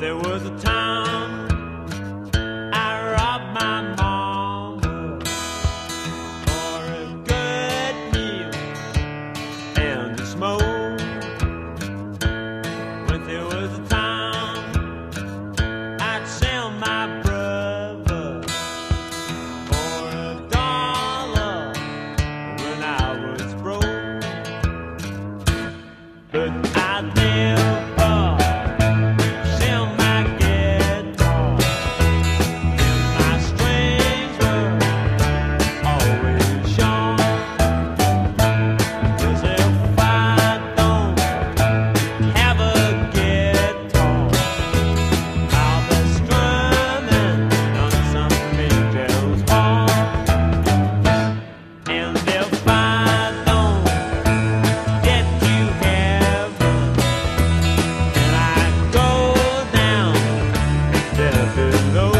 there was a time No.